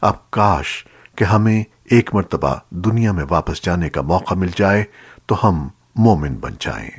اب کاش کہ ہمیں ایک مرتبہ دنیا میں واپس جانے کا موقع مل جائے تو ہم مومن بن جائیں۔